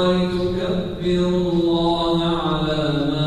ولتكبروا الله على ما